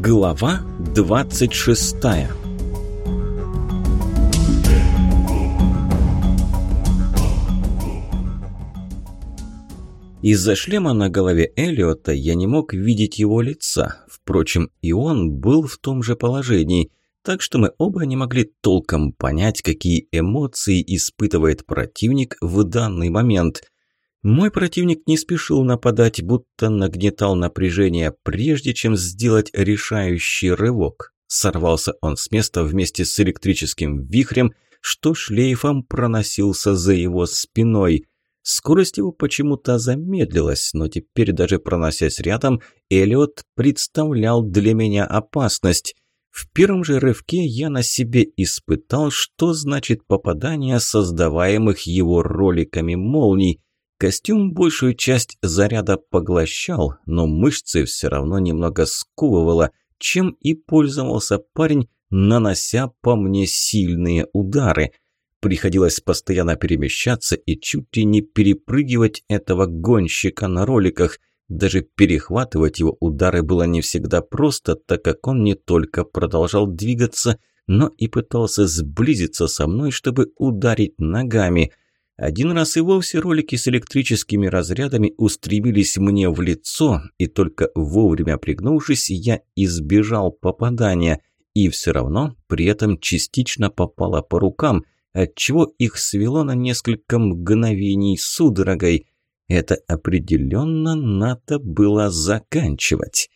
Глава 26 Из-за шлема на голове Элиота я не мог видеть его лица. Впрочем, и он был в том же положении, так что мы оба не могли толком понять, какие эмоции испытывает противник в данный момент. Мой противник не спешил нападать, будто нагнетал напряжение, прежде чем сделать решающий рывок. Сорвался он с места вместе с электрическим вихрем, что шлейфом проносился за его спиной. Скорость его почему-то замедлилась, но теперь даже проносясь рядом, Эллиот представлял для меня опасность. В первом же рывке я на себе испытал, что значит попадание создаваемых его роликами молний – Костюм большую часть заряда поглощал, но мышцы все равно немного сковывало, чем и пользовался парень, нанося по мне сильные удары. Приходилось постоянно перемещаться и чуть ли не перепрыгивать этого гонщика на роликах. Даже перехватывать его удары было не всегда просто, так как он не только продолжал двигаться, но и пытался сблизиться со мной, чтобы ударить ногами – один раз и вовсе ролики с электрическими разрядами устремились мне в лицо, и только вовремя пригнувшись, я избежал попадания, и все равно при этом частично попало по рукам, отчего их свело на несколько мгновений судорогой. Это определенно надо было заканчивать.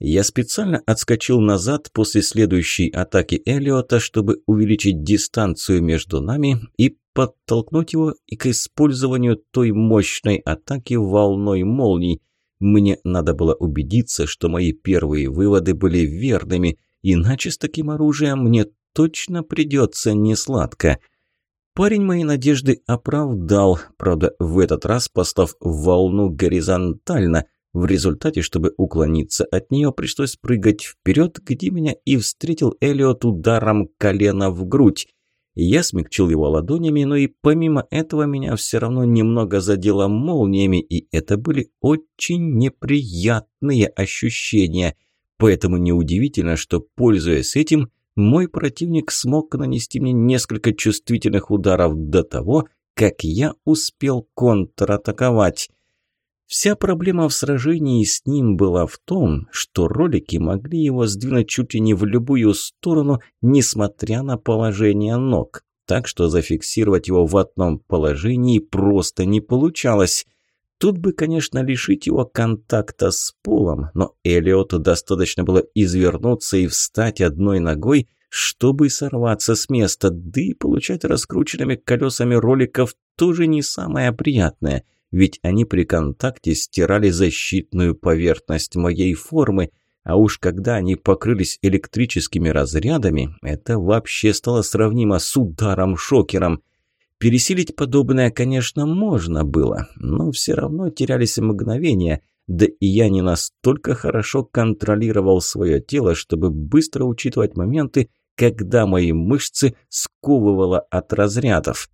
Я специально отскочил назад после следующей атаки Элиота, чтобы увеличить дистанцию между нами и подтолкнуть его и к использованию той мощной атаки волной молний. Мне надо было убедиться, что мои первые выводы были верными, иначе с таким оружием мне точно придется несладко. Парень мои надежды оправдал, правда, в этот раз послав волну горизонтально – в результате, чтобы уклониться от нее, пришлось прыгать вперед, где меня и встретил Элиот ударом колена в грудь. Я смягчил его ладонями, но и помимо этого меня все равно немного задело молниями, и это были очень неприятные ощущения. Поэтому неудивительно, что, пользуясь этим, мой противник смог нанести мне несколько чувствительных ударов до того, как я успел контратаковать. Вся проблема в сражении с ним была в том, что ролики могли его сдвинуть чуть ли не в любую сторону, несмотря на положение ног. Так что зафиксировать его в одном положении просто не получалось. Тут бы, конечно, лишить его контакта с полом, но Элиоту достаточно было извернуться и встать одной ногой, чтобы сорваться с места, да и получать раскрученными колесами роликов тоже не самое приятное – ведь они при контакте стирали защитную поверхность моей формы, а уж когда они покрылись электрическими разрядами, это вообще стало сравнимо с ударом-шокером. Пересилить подобное, конечно, можно было, но все равно терялись мгновения, да и я не настолько хорошо контролировал свое тело, чтобы быстро учитывать моменты, когда мои мышцы сковывало от разрядов.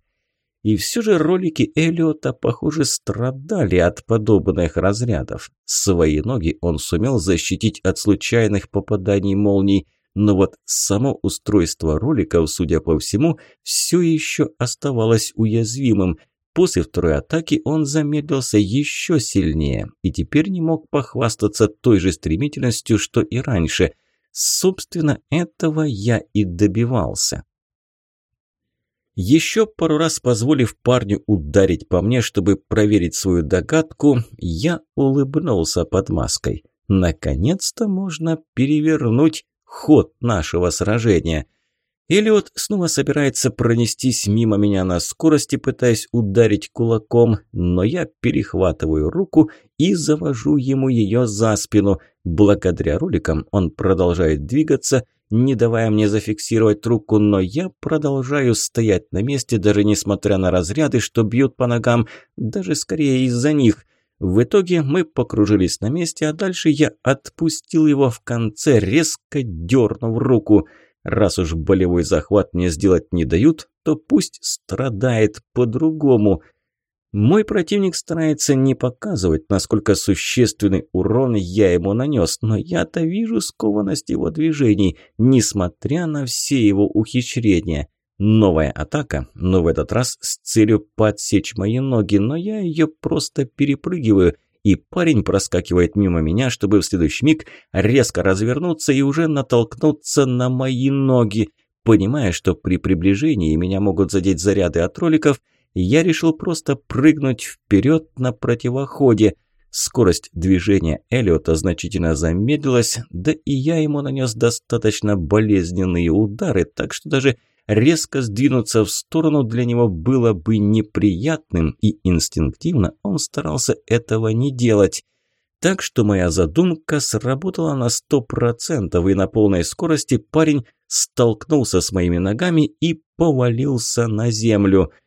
И все же ролики Эллиота, похоже, страдали от подобных разрядов. Свои ноги он сумел защитить от случайных попаданий молний, но вот само устройство роликов, судя по всему, все еще оставалось уязвимым. После второй атаки он замедлился еще сильнее и теперь не мог похвастаться той же стремительностью, что и раньше. Собственно, этого я и добивался. Еще пару раз позволив парню ударить по мне, чтобы проверить свою догадку, я улыбнулся под маской. Наконец-то можно перевернуть ход нашего сражения. Элиот снова собирается пронестись мимо меня на скорости, пытаясь ударить кулаком, но я перехватываю руку и завожу ему ее за спину. Благодаря роликам он продолжает двигаться, не давая мне зафиксировать руку, но я продолжаю стоять на месте, даже несмотря на разряды, что бьют по ногам, даже скорее из-за них. В итоге мы покружились на месте, а дальше я отпустил его в конце, резко дернув руку – Раз уж болевой захват мне сделать не дают, то пусть страдает по-другому. Мой противник старается не показывать, насколько существенный урон я ему нанес, но я-то вижу скованность его движений, несмотря на все его ухищрения. Новая атака, но в этот раз с целью подсечь мои ноги, но я ее просто перепрыгиваю, и парень проскакивает мимо меня, чтобы в следующий миг резко развернуться и уже натолкнуться на мои ноги. Понимая, что при приближении меня могут задеть заряды от роликов, я решил просто прыгнуть вперед на противоходе. Скорость движения Эллиота значительно замедлилась, да и я ему нанес достаточно болезненные удары, так что даже резко сдвинуться в сторону для него было бы неприятным, и инстинктивно он старался этого не делать. Так что моя задумка сработала на сто процентов, и на полной скорости парень столкнулся с моими ногами и повалился на землю –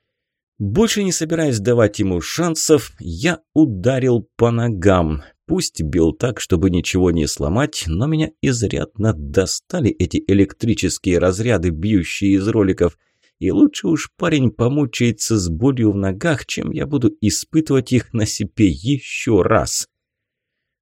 больше не собираясь давать ему шансов, я ударил по ногам. Пусть бил так, чтобы ничего не сломать, но меня изрядно достали эти электрические разряды, бьющие из роликов. И лучше уж парень помучается с болью в ногах, чем я буду испытывать их на себе еще раз.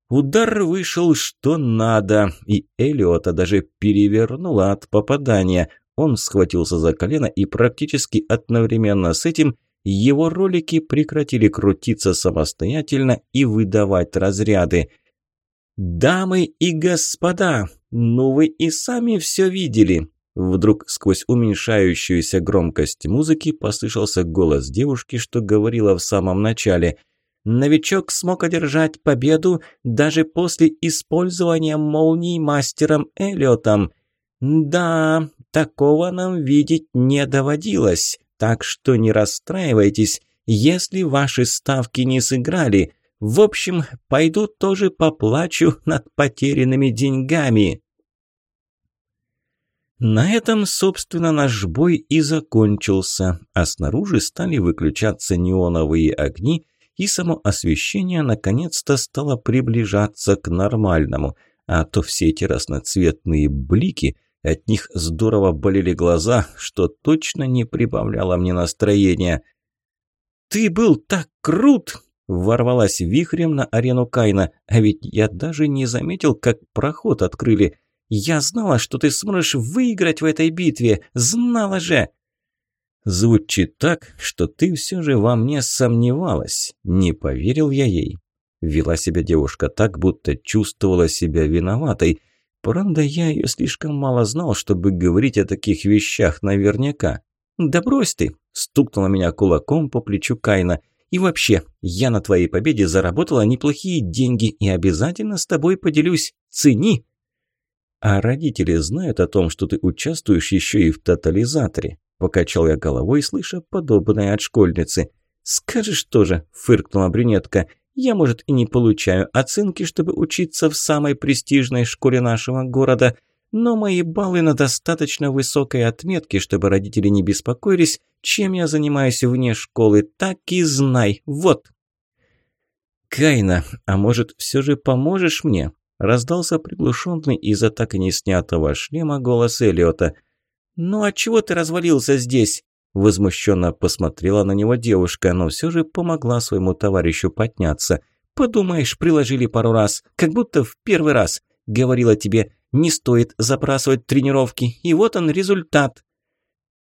Удар вышел что надо, и Элиота даже перевернула от попадания. Он схватился за колено и практически одновременно с этим его ролики прекратили крутиться самостоятельно и выдавать разряды. «Дамы и господа, ну вы и сами все видели!» Вдруг сквозь уменьшающуюся громкость музыки послышался голос девушки, что говорила в самом начале. «Новичок смог одержать победу даже после использования молний мастером Эллиотом. Да, такого нам видеть не доводилось. Так что не расстраивайтесь, если ваши ставки не сыграли. В общем, пойду тоже поплачу над потерянными деньгами. На этом, собственно, наш бой и закончился, а снаружи стали выключаться неоновые огни, и само освещение наконец-то стало приближаться к нормальному, а то все эти разноцветные блики от них здорово болели глаза, что точно не прибавляло мне настроения. «Ты был так крут!» – ворвалась вихрем на арену Кайна. «А ведь я даже не заметил, как проход открыли. Я знала, что ты сможешь выиграть в этой битве. Знала же!» Звучит так, что ты все же во мне сомневалась. Не поверил я ей. Вела себя девушка так, будто чувствовала себя виноватой – Правда, я ее слишком мало знал, чтобы говорить о таких вещах наверняка. «Да брось ты!» – стукнула меня кулаком по плечу Кайна. «И вообще, я на твоей победе заработала неплохие деньги и обязательно с тобой поделюсь. Цени!» «А родители знают о том, что ты участвуешь еще и в тотализаторе?» – покачал я головой, слыша подобное от школьницы. «Скажешь тоже», – фыркнула брюнетка. Я, может, и не получаю оценки, чтобы учиться в самой престижной школе нашего города, но мои баллы на достаточно высокой отметке, чтобы родители не беспокоились, чем я занимаюсь вне школы. Так и знай. Вот. Кайна, а может, все же поможешь мне? Раздался приглушенный из-за так и не снятого шлема голос Элиота. «Ну а чего ты развалился здесь?» Возмущенно посмотрела на него девушка, но все же помогла своему товарищу подняться. «Подумаешь, приложили пару раз, как будто в первый раз. Говорила тебе, не стоит забрасывать тренировки, и вот он результат».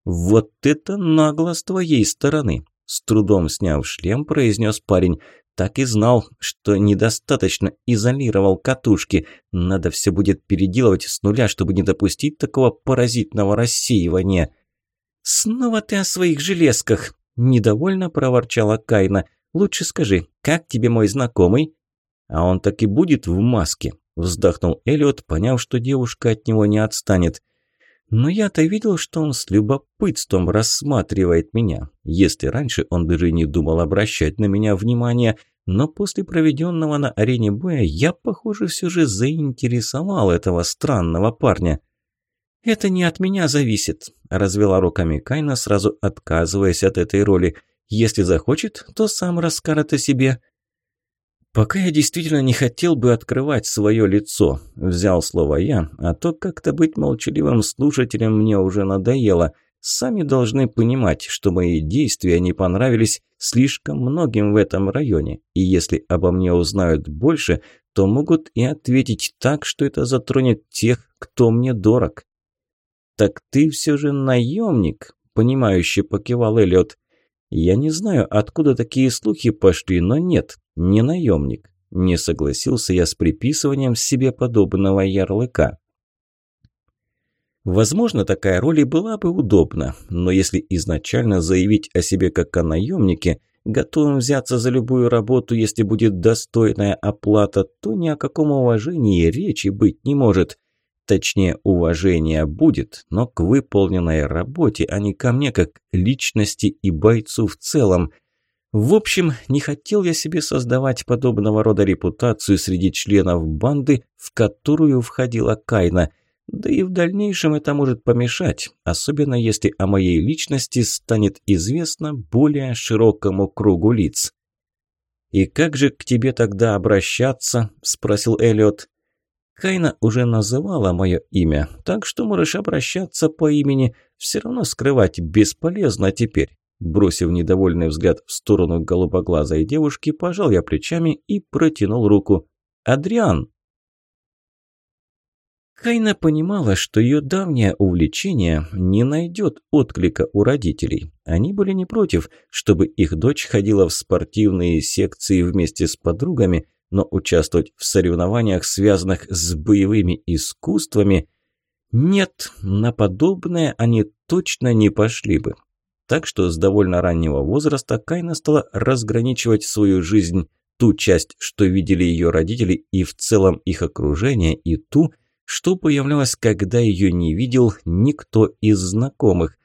«Вот это нагло с твоей стороны!» С трудом сняв шлем, произнес парень. «Так и знал, что недостаточно изолировал катушки. Надо все будет переделывать с нуля, чтобы не допустить такого паразитного рассеивания». «Снова ты о своих железках!» – недовольно проворчала Кайна. «Лучше скажи, как тебе мой знакомый?» «А он так и будет в маске», – вздохнул Эллиот, поняв, что девушка от него не отстанет. «Но я-то видел, что он с любопытством рассматривает меня. Если раньше он даже не думал обращать на меня внимание, но после проведенного на арене боя я, похоже, все же заинтересовал этого странного парня». «Это не от меня зависит», – развела руками Кайна, сразу отказываясь от этой роли. «Если захочет, то сам расскажет о себе». «Пока я действительно не хотел бы открывать свое лицо», – взял слово я, а то как-то быть молчаливым слушателем мне уже надоело. Сами должны понимать, что мои действия не понравились слишком многим в этом районе, и если обо мне узнают больше, то могут и ответить так, что это затронет тех, кто мне дорог. «Так ты все же наемник», – понимающе покивал Эллиот. «Я не знаю, откуда такие слухи пошли, но нет, не наемник. Не согласился я с приписыванием себе подобного ярлыка. Возможно, такая роль и была бы удобна, но если изначально заявить о себе как о наемнике, готовым взяться за любую работу, если будет достойная оплата, то ни о каком уважении речи быть не может. Точнее, уважение будет, но к выполненной работе, а не ко мне как личности и бойцу в целом – в общем, не хотел я себе создавать подобного рода репутацию среди членов банды, в которую входила Кайна. Да и в дальнейшем это может помешать, особенно если о моей личности станет известно более широкому кругу лиц. «И как же к тебе тогда обращаться?» – спросил Эллиот. Кайна уже называла мое имя, так что можешь обращаться по имени. Все равно скрывать бесполезно теперь. Бросив недовольный взгляд в сторону голубоглазой девушки, пожал я плечами и протянул руку. «Адриан!» Кайна понимала, что ее давнее увлечение не найдет отклика у родителей. Они были не против, чтобы их дочь ходила в спортивные секции вместе с подругами, но участвовать в соревнованиях, связанных с боевыми искусствами, нет, на подобное они точно не пошли бы. Так что с довольно раннего возраста Кайна стала разграничивать свою жизнь, ту часть, что видели ее родители и в целом их окружение, и ту, что появлялась, когда ее не видел никто из знакомых.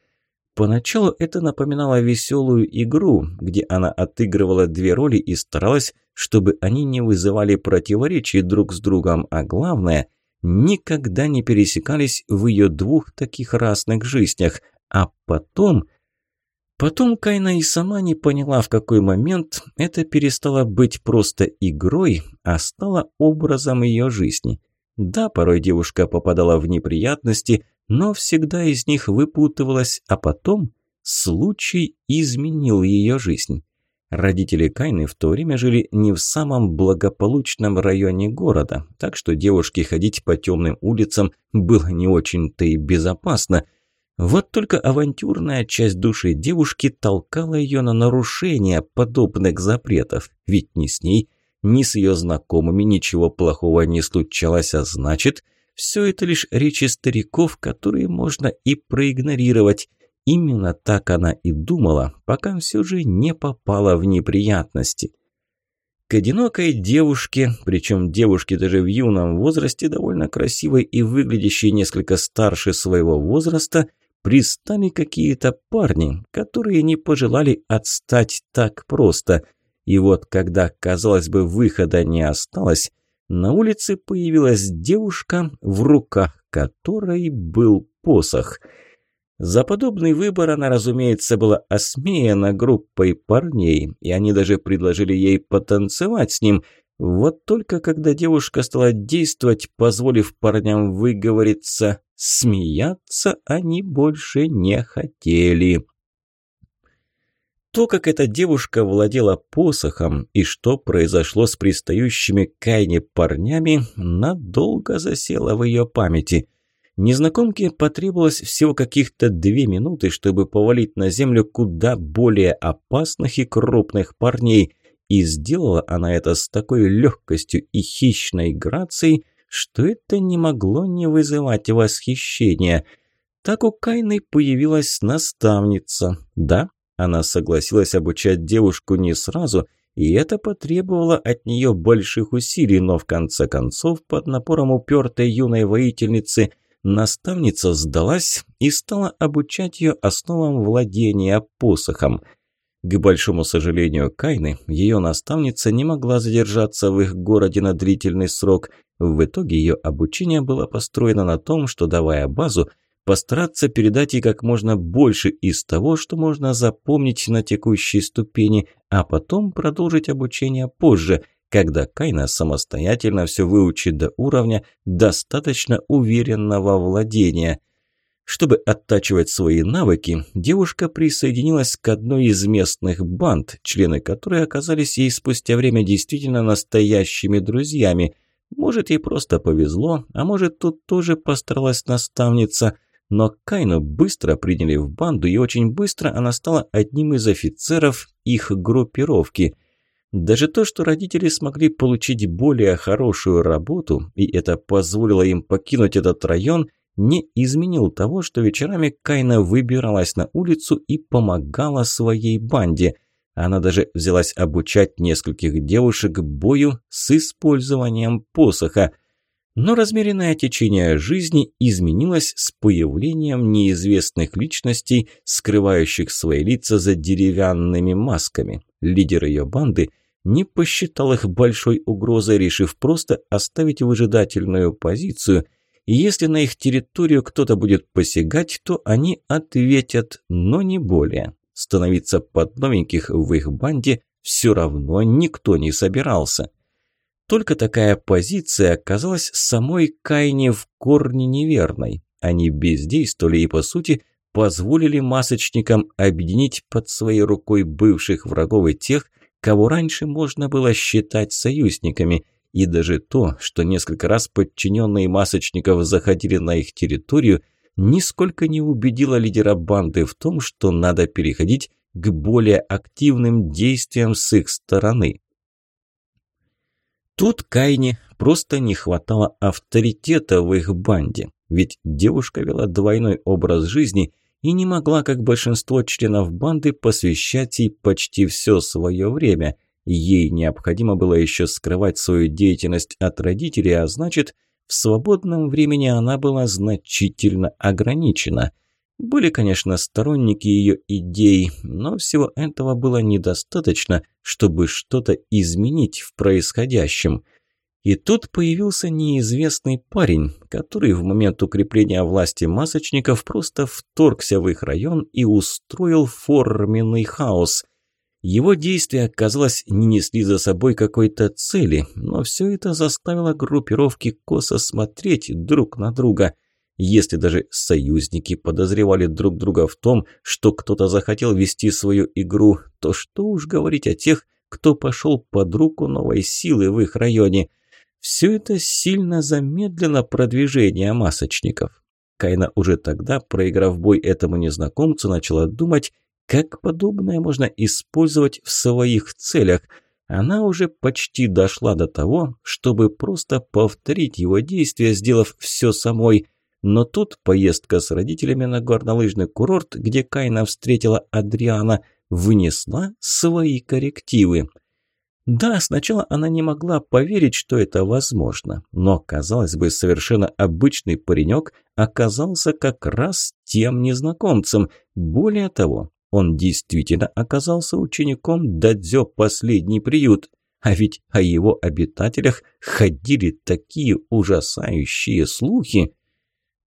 Поначалу это напоминало веселую игру, где она отыгрывала две роли и старалась, чтобы они не вызывали противоречий друг с другом, а главное, никогда не пересекались в ее двух таких разных жизнях. А потом Потом Кайна и сама не поняла, в какой момент это перестало быть просто игрой, а стало образом ее жизни. Да, порой девушка попадала в неприятности, но всегда из них выпутывалась, а потом случай изменил ее жизнь. Родители Кайны в то время жили не в самом благополучном районе города, так что девушке ходить по темным улицам было не очень-то и безопасно – вот только авантюрная часть души девушки толкала ее на нарушение подобных запретов, ведь ни с ней, ни с ее знакомыми ничего плохого не случалось, а значит, все это лишь речи стариков, которые можно и проигнорировать. Именно так она и думала, пока все же не попала в неприятности. К одинокой девушке, причем девушке даже в юном возрасте, довольно красивой и выглядящей несколько старше своего возраста – пристали какие-то парни, которые не пожелали отстать так просто. И вот когда, казалось бы, выхода не осталось, на улице появилась девушка, в руках которой был посох. За подобный выбор она, разумеется, была осмеяна группой парней, и они даже предложили ей потанцевать с ним. Вот только когда девушка стала действовать, позволив парням выговориться, Смеяться они больше не хотели. То, как эта девушка владела посохом и что произошло с пристающими к Кайне парнями, надолго засело в ее памяти. Незнакомке потребовалось всего каких-то две минуты, чтобы повалить на землю куда более опасных и крупных парней, и сделала она это с такой легкостью и хищной грацией, что это не могло не вызывать восхищения. Так у Кайны появилась наставница. Да, она согласилась обучать девушку не сразу, и это потребовало от нее больших усилий, но в конце концов, под напором упертой юной воительницы, наставница сдалась и стала обучать ее основам владения посохом – к большому сожалению Кайны, ее наставница не могла задержаться в их городе на длительный срок. В итоге ее обучение было построено на том, что, давая базу, постараться передать ей как можно больше из того, что можно запомнить на текущей ступени, а потом продолжить обучение позже, когда Кайна самостоятельно все выучит до уровня достаточно уверенного владения – Чтобы оттачивать свои навыки, девушка присоединилась к одной из местных банд, члены которой оказались ей спустя время действительно настоящими друзьями. Может, ей просто повезло, а может, тут тоже постаралась наставница. Но Кайну быстро приняли в банду, и очень быстро она стала одним из офицеров их группировки. Даже то, что родители смогли получить более хорошую работу, и это позволило им покинуть этот район – не изменил того, что вечерами Кайна выбиралась на улицу и помогала своей банде. Она даже взялась обучать нескольких девушек бою с использованием посоха. Но размеренное течение жизни изменилось с появлением неизвестных личностей, скрывающих свои лица за деревянными масками. Лидер ее банды не посчитал их большой угрозой, решив просто оставить выжидательную позицию – и если на их территорию кто-то будет посягать, то они ответят, но не более. Становиться под новеньких в их банде все равно никто не собирался. Только такая позиция оказалась самой Кайне в корне неверной. Они бездействовали и, по сути, позволили масочникам объединить под своей рукой бывших врагов и тех, кого раньше можно было считать союзниками, и даже то, что несколько раз подчиненные масочников заходили на их территорию, нисколько не убедило лидера банды в том, что надо переходить к более активным действиям с их стороны. Тут Кайне просто не хватало авторитета в их банде, ведь девушка вела двойной образ жизни и не могла, как большинство членов банды, посвящать ей почти все свое время – Ей необходимо было еще скрывать свою деятельность от родителей, а значит, в свободном времени она была значительно ограничена. Были, конечно, сторонники ее идей, но всего этого было недостаточно, чтобы что-то изменить в происходящем. И тут появился неизвестный парень, который в момент укрепления власти масочников просто вторгся в их район и устроил форменный хаос – его действия, казалось, не несли за собой какой-то цели, но все это заставило группировки косо смотреть друг на друга. Если даже союзники подозревали друг друга в том, что кто-то захотел вести свою игру, то что уж говорить о тех, кто пошел под руку новой силы в их районе. Все это сильно замедлило продвижение масочников. Кайна уже тогда, проиграв бой этому незнакомцу, начала думать, как подобное можно использовать в своих целях? Она уже почти дошла до того, чтобы просто повторить его действия, сделав все самой. Но тут поездка с родителями на горнолыжный курорт, где Кайна встретила Адриана, вынесла свои коррективы. Да, сначала она не могла поверить, что это возможно, но, казалось бы, совершенно обычный паренек оказался как раз тем незнакомцем. Более того, он действительно оказался учеником Дадзё «Последний приют». А ведь о его обитателях ходили такие ужасающие слухи.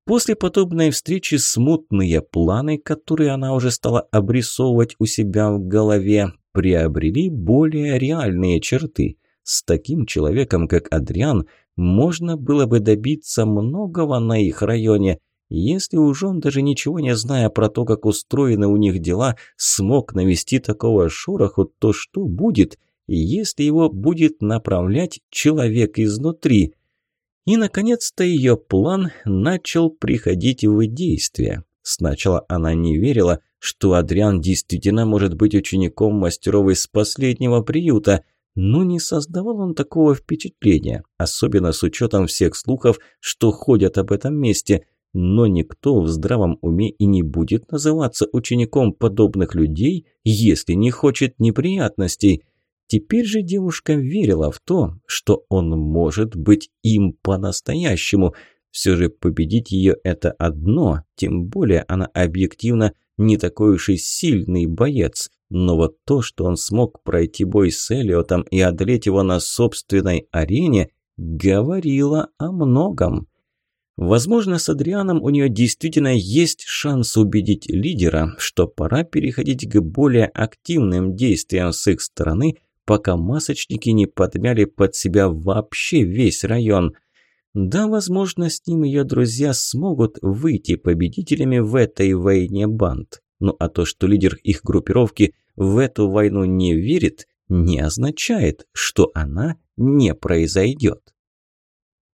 После подобной встречи смутные планы, которые она уже стала обрисовывать у себя в голове, приобрели более реальные черты. С таким человеком, как Адриан, можно было бы добиться многого на их районе – если уж он, даже ничего не зная про то, как устроены у них дела, смог навести такого шороху, то что будет, если его будет направлять человек изнутри? И, наконец-то, ее план начал приходить в действие. Сначала она не верила, что Адриан действительно может быть учеником мастеров из последнего приюта, но не создавал он такого впечатления, особенно с учетом всех слухов, что ходят об этом месте – но никто в здравом уме и не будет называться учеником подобных людей, если не хочет неприятностей. Теперь же девушка верила в то, что он может быть им по-настоящему. Все же победить ее это одно, тем более она объективно не такой уж и сильный боец. Но вот то, что он смог пройти бой с Элиотом и одолеть его на собственной арене, говорило о многом. Возможно, с Адрианом у нее действительно есть шанс убедить лидера, что пора переходить к более активным действиям с их стороны, пока масочники не подмяли под себя вообще весь район. Да, возможно, с ним ее друзья смогут выйти победителями в этой войне банд. Ну а то, что лидер их группировки в эту войну не верит, не означает, что она не произойдет.